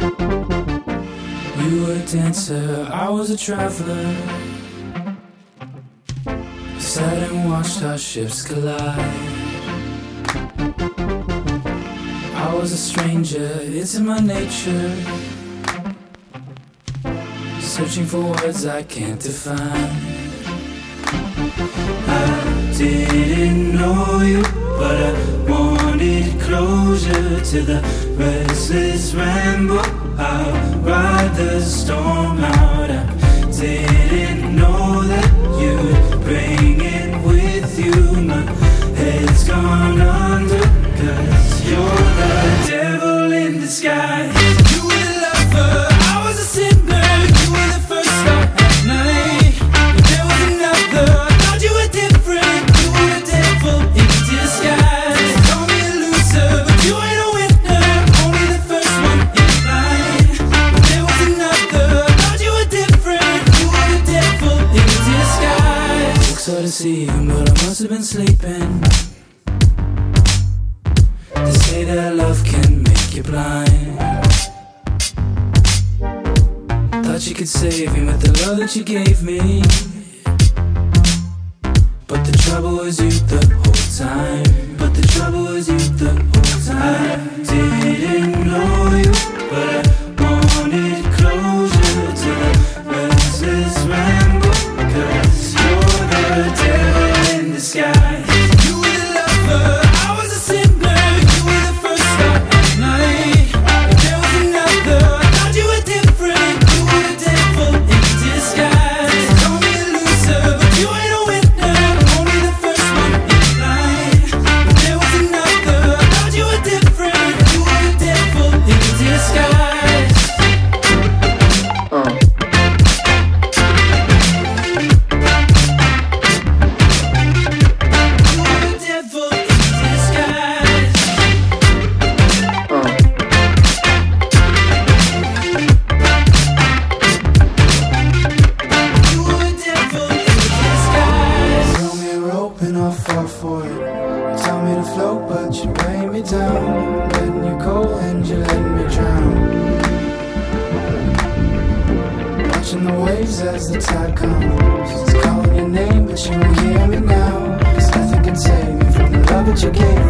You were a dancer, I was a traveler. Sat and watched our ships collide. I was a stranger, it's in my nature. Searching for words I can't define. I didn't know you, but I closure to the restless ramble. I'll ride the storm out. So deceiving, but I must have been sleeping. They say that love can make you blind. Thought you could save me with the love that you gave me. But the trouble was you the whole time. But the trouble was you the whole time. I didn't Tell me to float, but you weigh me down. Letting you go and you let me drown. Watching the waves as the tide comes. It's calling your name, but you won't hear me now. Cause nothing can save me from the love that you gave